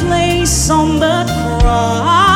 place on the cross.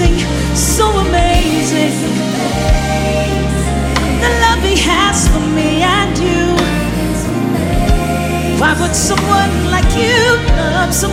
Amazing, so amazing. The love He has for me and you. Why would someone like you love someone?